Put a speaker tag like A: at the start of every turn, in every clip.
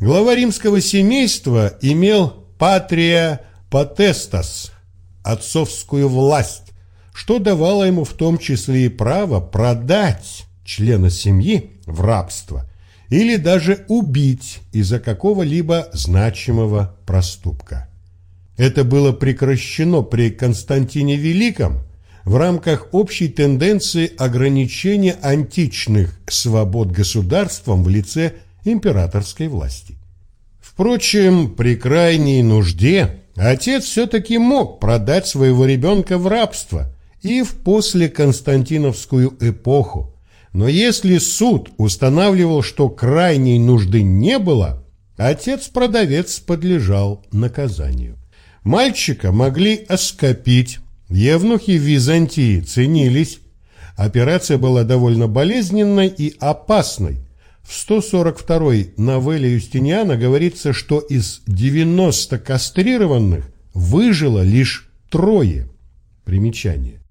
A: Глава римского семейства имел патрия потестас, отцовскую власть, что давало ему в том числе и право продать члена семьи в рабство или даже убить из-за какого-либо значимого проступка. Это было прекращено при Константине Великом в рамках общей тенденции ограничения античных свобод государством в лице императорской власти. Впрочем, при крайней нужде отец все-таки мог продать своего ребенка в рабство и в послеконстантиновскую эпоху, но если суд устанавливал, что крайней нужды не было, отец-продавец подлежал наказанию. Мальчика могли оскопить, евнухи в Византии ценились. Операция была довольно болезненной и опасной. В 142-й новелле Юстиниана говорится, что из 90 кастрированных выжило лишь трое. Примечание.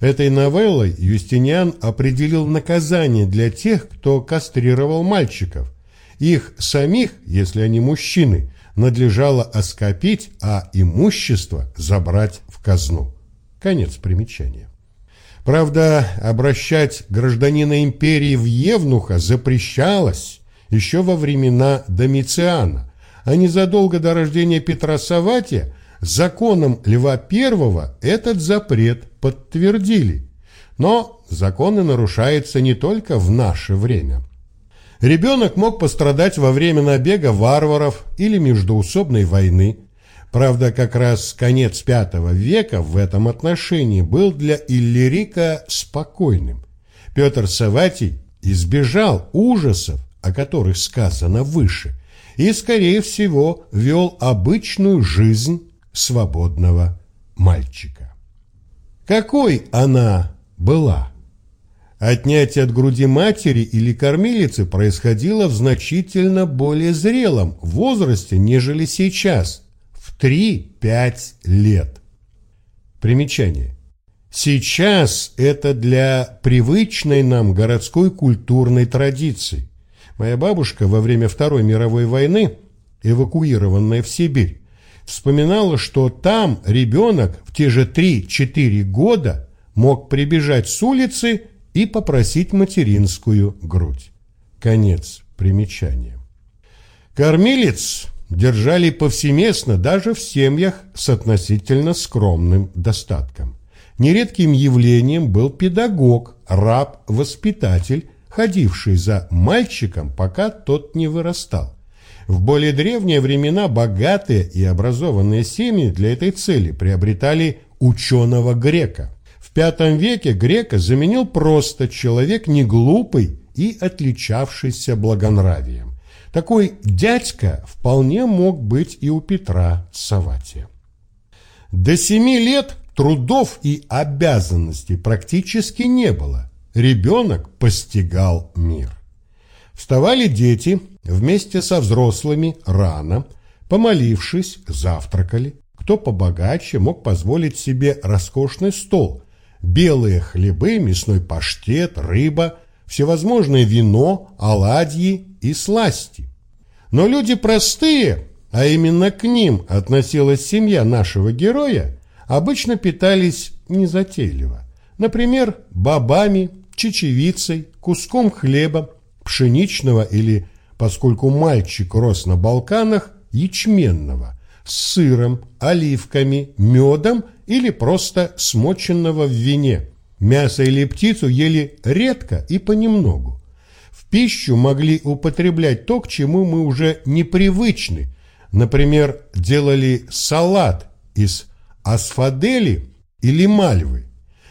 A: Этой новеллой Юстиниан определил наказание для тех, кто кастрировал мальчиков. Их самих, если они мужчины, надлежало оскопить, а имущество забрать в казну. Конец примечания. Правда, обращать гражданина империи в евнуха запрещалось еще во времена Домициана, а незадолго до рождения Петра Саватия законом Льва I этот запрет подтвердили. Но законы нарушаются не только в наше время. Ребенок мог пострадать во время набега варваров или междоусобной войны. Правда, как раз конец V века в этом отношении был для Иллирика спокойным. Петр Саватий избежал ужасов, о которых сказано выше, и, скорее всего, вел обычную жизнь свободного мальчика. Какой она была? Отнятие от груди матери или кормилицы происходило в значительно более зрелом возрасте, нежели сейчас, в 3-5 лет. Примечание. Сейчас это для привычной нам городской культурной традиции. Моя бабушка во время Второй мировой войны, эвакуированная в Сибирь, вспоминала, что там ребенок в те же 3-4 года мог прибежать с улицы и попросить материнскую грудь. Конец примечания. Кормилец держали повсеместно даже в семьях с относительно скромным достатком. Нередким явлением был педагог, раб-воспитатель, ходивший за мальчиком, пока тот не вырастал. В более древние времена богатые и образованные семьи для этой цели приобретали ученого грека. В V веке грека заменил просто человек неглупый и отличавшийся благонравием. Такой дядька вполне мог быть и у Петра Саватия. До семи лет трудов и обязанностей практически не было. Ребенок постигал мир. Вставали дети вместе со взрослыми рано, помолившись, завтракали. Кто побогаче мог позволить себе роскошный стол, белые хлебы, мясной паштет, рыба, всевозможное вино, оладьи и сласти. Но люди простые, а именно к ним относилась семья нашего героя, обычно питались незатейливо. Например, бобами, чечевицей, куском хлеба, пшеничного или, поскольку мальчик рос на Балканах, ячменного, с сыром, оливками, медом или просто смоченного в вине. Мясо или птицу ели редко и понемногу. Пищу могли употреблять то, к чему мы уже непривычны. Например, делали салат из асфадели или мальвы.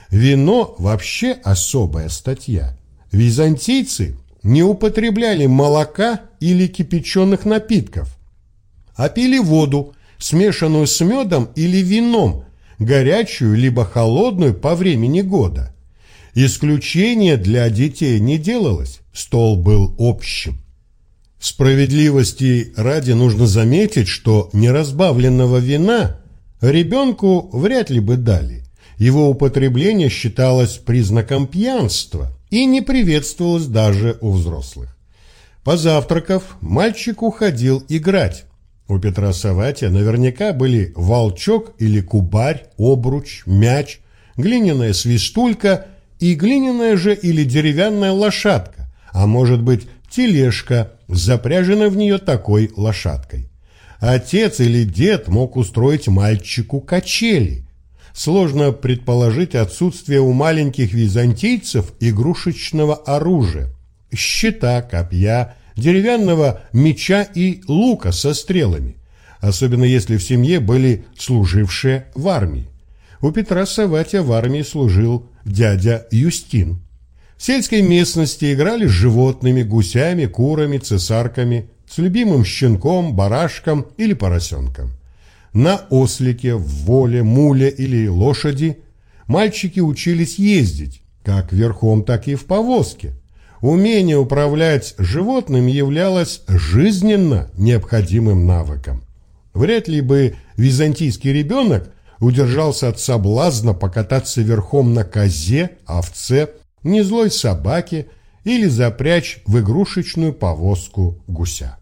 A: Вино вообще особая статья. Византийцы не употребляли молока или кипяченых напитков, а пили воду, смешанную с медом или вином, горячую либо холодную по времени года. Исключения для детей не делалось, стол был общим. Справедливости ради нужно заметить, что неразбавленного вина ребенку вряд ли бы дали. Его употребление считалось признаком пьянства – и не приветствовалось даже у взрослых. Позавтракав, мальчик уходил играть. У Петра Саватия наверняка были волчок или кубарь, обруч, мяч, глиняная свистулька и глиняная же или деревянная лошадка, а может быть тележка, запряженная в нее такой лошадкой. Отец или дед мог устроить мальчику качели. Сложно предположить отсутствие у маленьких византийцев игрушечного оружия щита, копья, деревянного меча и лука со стрелами, особенно если в семье были служившие в армии. У Петра Саватия в армии служил дядя Юстин. В сельской местности играли с животными, гусями, курами, цесарками, с любимым щенком, барашком или поросенком. На ослике, воле, муле или лошади мальчики учились ездить, как верхом, так и в повозке – Умение управлять животным являлось жизненно необходимым навыком. Вряд ли бы византийский ребенок удержался от соблазна покататься верхом на козе, овце, незлой собаке или запрячь в игрушечную повозку гуся.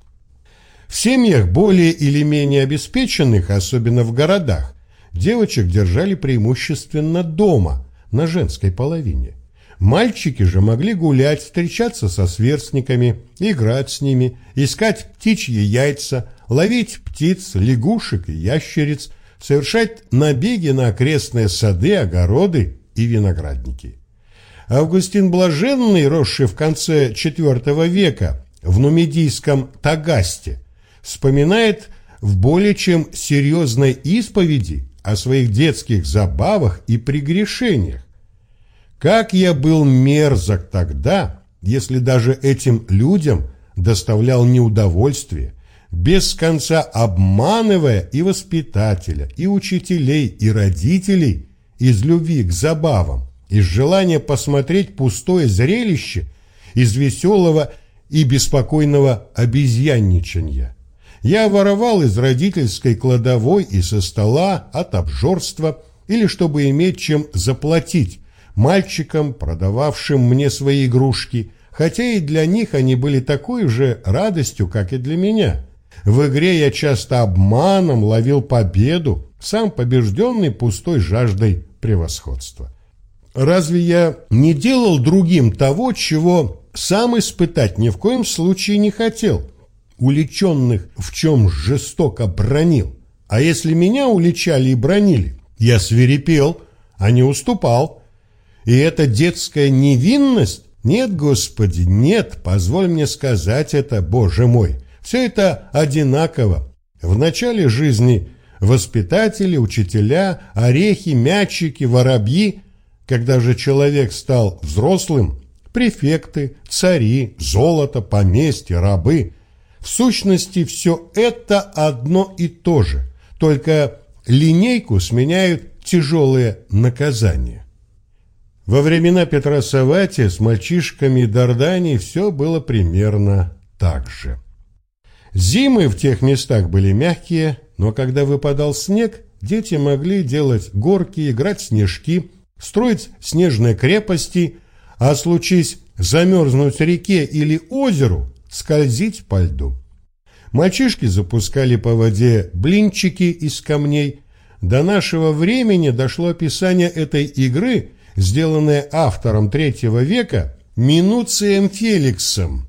A: В семьях более или менее обеспеченных, особенно в городах, девочек держали преимущественно дома, на женской половине. Мальчики же могли гулять, встречаться со сверстниками, играть с ними, искать птичьи яйца, ловить птиц, лягушек и ящериц, совершать набеги на окрестные сады, огороды и виноградники. Августин Блаженный, росший в конце IV века в нумидийском Тагасте, вспоминает в более чем серьезной исповеди о своих детских забавах и прегрешениях, как я был мерзок тогда, если даже этим людям доставлял неудовольствие, без конца обманывая и воспитателя, и учителей, и родителей из любви к забавам, из желания посмотреть пустое зрелище, из веселого и беспокойного обезьянничания. Я воровал из родительской кладовой и со стола от обжорства или чтобы иметь чем заплатить, мальчикам, продававшим мне свои игрушки, хотя и для них они были такой же радостью, как и для меня. В игре я часто обманом ловил победу, сам побежденный пустой жаждой превосходства. Разве я не делал другим того, чего сам испытать ни в коем случае не хотел? Уличенных в чем жестоко бронил. А если меня уличали и бронили, я свирепел, а не уступал – и эта детская невинность? Нет, Господи, нет, позволь мне сказать это, Боже мой. Все это одинаково. В начале жизни воспитатели, учителя, орехи, мячики, воробьи. Когда же человек стал взрослым, префекты, цари, золото, поместья, рабы. В сущности, все это одно и то же, только линейку сменяют тяжелые наказания. Во времена Петра Савати с мальчишками Дардании все было примерно так же. Зимы в тех местах были мягкие, но когда выпадал снег, дети могли делать горки, играть снежки, строить снежные крепости, а случись замерзнуть реке или озеру, скользить по льду. Мальчишки запускали по воде блинчики из камней. До нашего времени дошло описание этой игры – сделанное автором третьего века Минуцием Феликсом.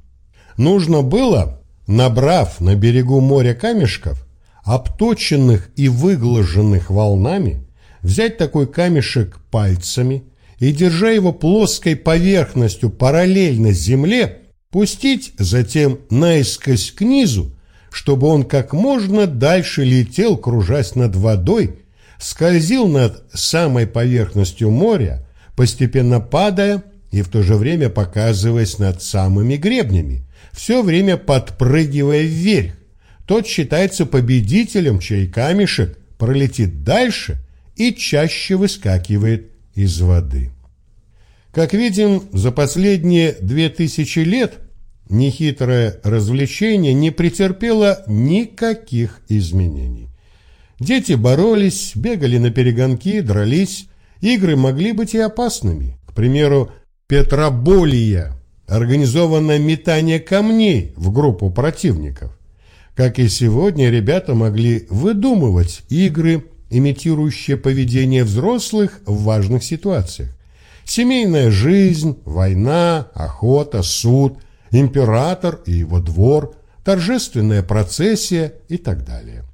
A: Нужно было, набрав на берегу моря камешков, обточенных и выглаженных волнами, взять такой камешек пальцами и, держа его плоской поверхностью параллельно земле, пустить затем наискось к низу, чтобы он как можно дальше летел, кружась над водой, скользил над самой поверхностью моря, постепенно падая и в то же время показываясь над самыми гребнями, все время подпрыгивая вверх. Тот считается победителем, чей камешек пролетит дальше и чаще выскакивает из воды. Как видим, за последние две тысячи лет нехитрое развлечение не претерпело никаких изменений. Дети боролись, бегали на перегонки, дрались, Игры могли быть и опасными. К примеру, Петроболия, организованное метание камней в группу противников. Как и сегодня, ребята могли выдумывать игры, имитирующие поведение взрослых в важных ситуациях. Семейная жизнь, война, охота, суд, император и его двор, торжественная процессия и так далее.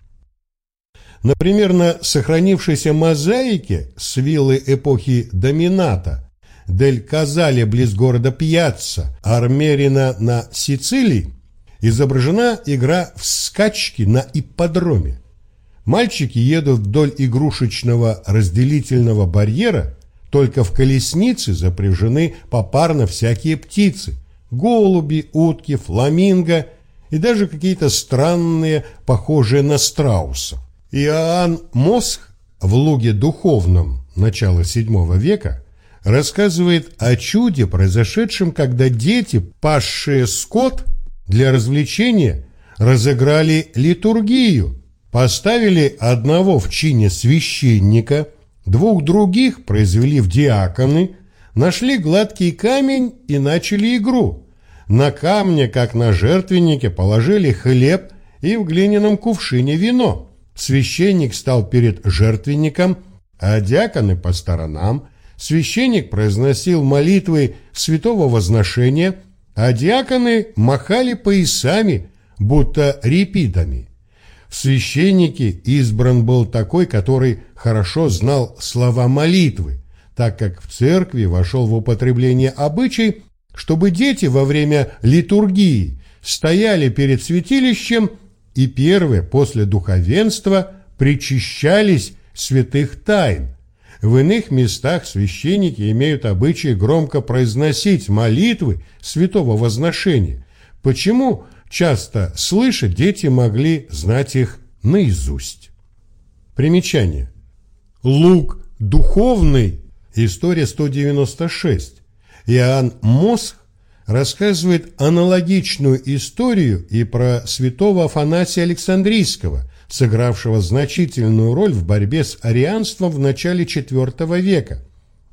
A: Например, на сохранившейся мозаике с виллы эпохи Домината Дель Казале близ города Пьяцца, Армерина на Сицилии, изображена игра в скачки на ипподроме. Мальчики едут вдоль игрушечного разделительного барьера, только в колеснице запряжены попарно всякие птицы – голуби, утки, фламинго и даже какие-то странные, похожие на страусов. Иоанн Мосх в Луге Духовном начала VII века рассказывает о чуде, произошедшем, когда дети, пасшие скот, для развлечения разыграли литургию, поставили одного в чине священника, двух других произвели в диаконы, нашли гладкий камень и начали игру. На камне, как на жертвеннике, положили хлеб и в глиняном кувшине вино. Священник стал перед жертвенником, а диаконы по сторонам. Священник произносил молитвы святого возношения, а диаконы махали поясами, будто репидами. В священнике избран был такой, который хорошо знал слова молитвы, так как в церкви вошел в употребление обычай, чтобы дети во время литургии стояли перед святилищем и первые после духовенства причащались святых тайн. В иных местах священники имеют обычай громко произносить молитвы святого возношения. Почему часто слыша дети могли знать их наизусть? Примечание. Лук духовный, история 196. Иоанн Мосх рассказывает аналогичную историю и про святого Афанасия Александрийского, сыгравшего значительную роль в борьбе с арианством в начале IV века.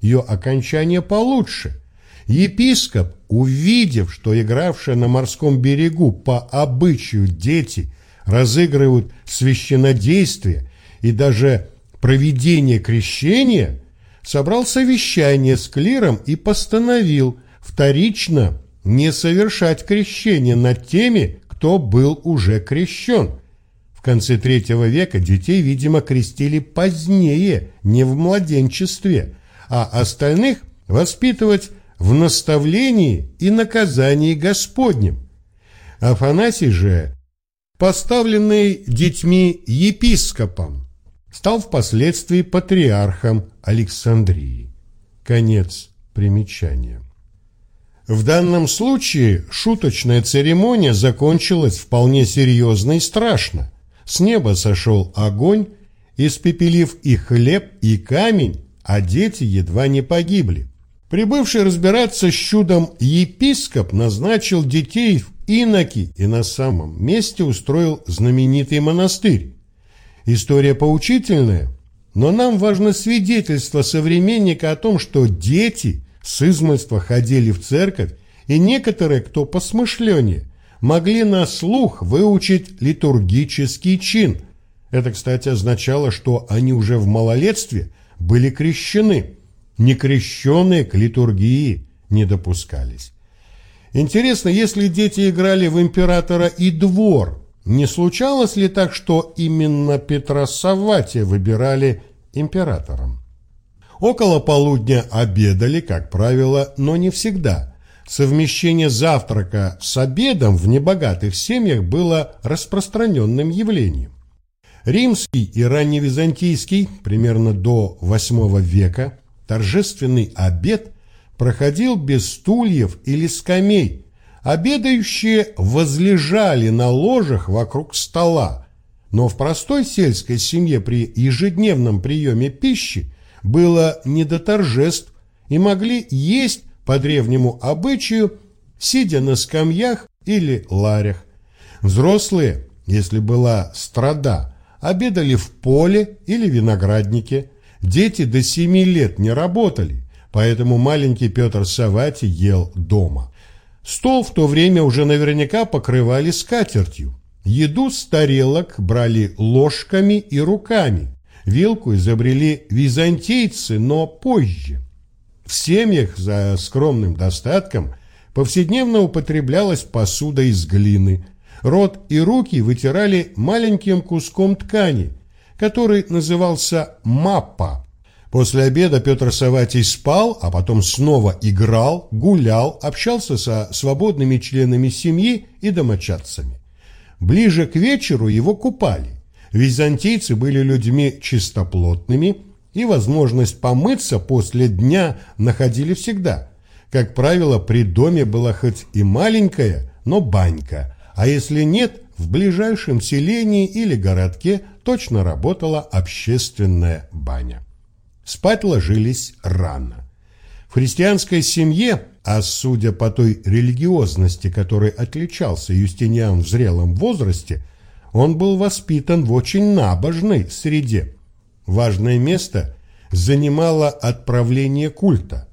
A: Ее окончание получше. Епископ, увидев, что игравшие на морском берегу по обычаю дети разыгрывают священнодействие и даже проведение крещения, собрал совещание с клиром и постановил вторично не совершать крещение над теми, кто был уже крещен. Конце третьего века детей, видимо, крестили позднее, не в младенчестве, а остальных воспитывать в наставлении и наказании Господнем. Афанасий же, поставленный детьми епископом, стал впоследствии патриархом Александрии. Конец примечания. В данном случае шуточная церемония закончилась вполне серьезно и страшно. С неба сошел огонь, испепелив и хлеб, и камень, а дети едва не погибли. Прибывший разбираться с чудом епископ назначил детей в иноки и на самом месте устроил знаменитый монастырь. История поучительная, но нам важно свидетельство современника о том, что дети с измольства ходили в церковь, и некоторые, кто посмышленнее, могли на слух выучить литургический чин. Это, кстати, означало, что они уже в малолетстве были крещены. Некрещенные к литургии не допускались. Интересно, если дети играли в императора и двор, не случалось ли так, что именно Петра Савватия выбирали императором? Около полудня обедали, как правило, но не всегда. Совмещение завтрака с обедом в небогатых семьях было распространенным явлением. Римский и ранневизантийский, примерно до VIII века, торжественный обед проходил без стульев или скамей. Обедающие возлежали на ложах вокруг стола, но в простой сельской семье при ежедневном приеме пищи было не до торжеств и могли есть по древнему обычаю, сидя на скамьях или ларях. Взрослые, если была страда, обедали в поле или винограднике. Дети до семи лет не работали, поэтому маленький Петр Савати ел дома. Стол в то время уже наверняка покрывали скатертью. Еду с тарелок брали ложками и руками. Вилку изобрели византийцы, но позже. В семьях за скромным достатком повседневно употреблялась посуда из глины. Рот и руки вытирали маленьким куском ткани, который назывался маппа. После обеда Петр Саватий спал, а потом снова играл, гулял, общался со свободными членами семьи и домочадцами. Ближе к вечеру его купали. Византийцы были людьми чистоплотными и возможность помыться после дня находили всегда. Как правило, при доме была хоть и маленькая, но банька, а если нет, в ближайшем селении или городке точно работала общественная баня. Спать ложились рано. В христианской семье а судя по той религиозности, которой отличался Юстиниан в зрелом возрасте, он был воспитан в очень набожной среде. Важное место занимало отправление культа.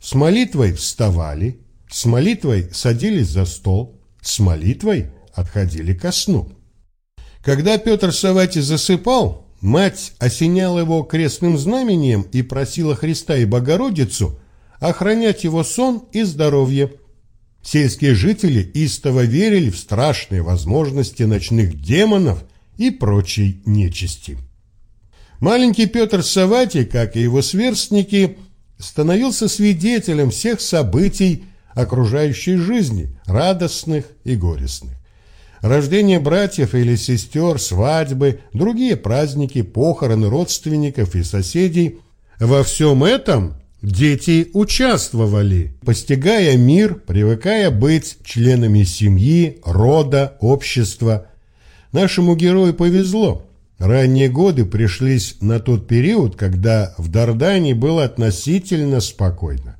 A: С молитвой вставали, с молитвой садились за стол, с молитвой отходили ко сну. Когда Петр Савати засыпал, мать осеняла его крестным знамением и просила Христа и Богородицу – охранять его сон и здоровье. Сельские жители истово верили в страшные возможности ночных демонов и прочей нечисти. Маленький Петр Саватий, как и его сверстники, становился свидетелем всех событий окружающей жизни, радостных и горестных. Рождение братьев или сестер, свадьбы, другие праздники, похороны родственников и соседей – во всем этом Дети участвовали, постигая мир, привыкая быть членами семьи, рода, общества. Нашему герою повезло. Ранние годы пришлись на тот период, когда в Дардане было относительно спокойно.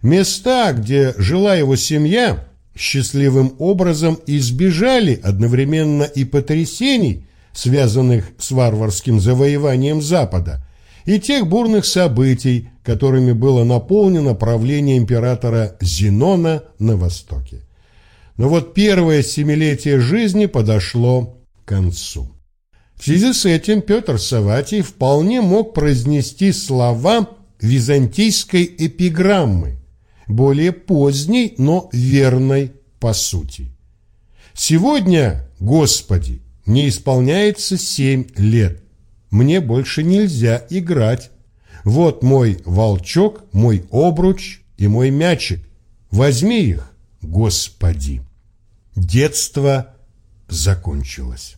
A: Места, где жила его семья, счастливым образом избежали одновременно и потрясений, связанных с варварским завоеванием Запада, и тех бурных событий, которыми было наполнено правление императора Зенона на Востоке. Но вот первое семилетие жизни подошло к концу. В связи с этим Петр Саватий вполне мог произнести слова византийской эпиграммы, более поздней, но верной по сути. «Сегодня, Господи, не исполняется семь лет, мне больше нельзя играть. Вот мой волчок, мой обруч и мой мячик. Возьми их, Господи. Детство закончилось.